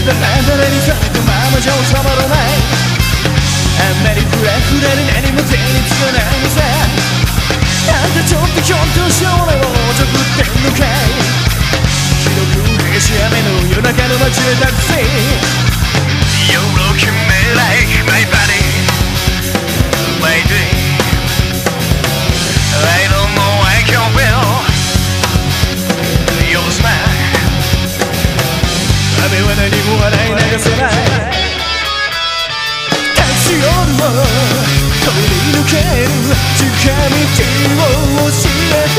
그댄 단단한 이상의 그 마음은 좋은 참아로 날 飛び抜ける近道を教えて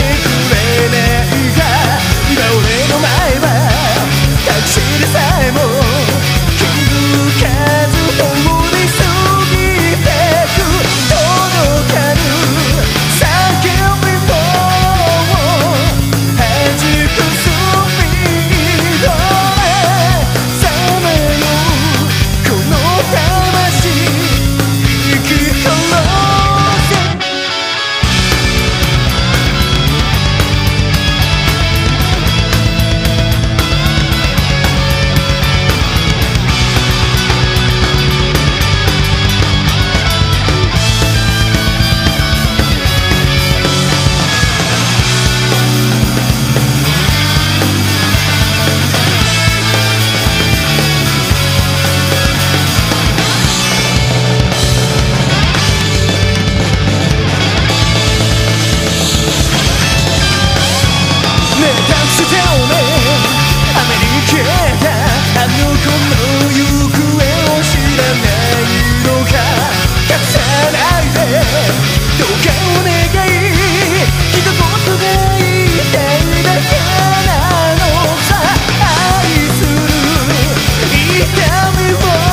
消えたあの子の行方を知らないのか隠さないでどうかお願い一言が言いたいだけなのさ愛する痛みを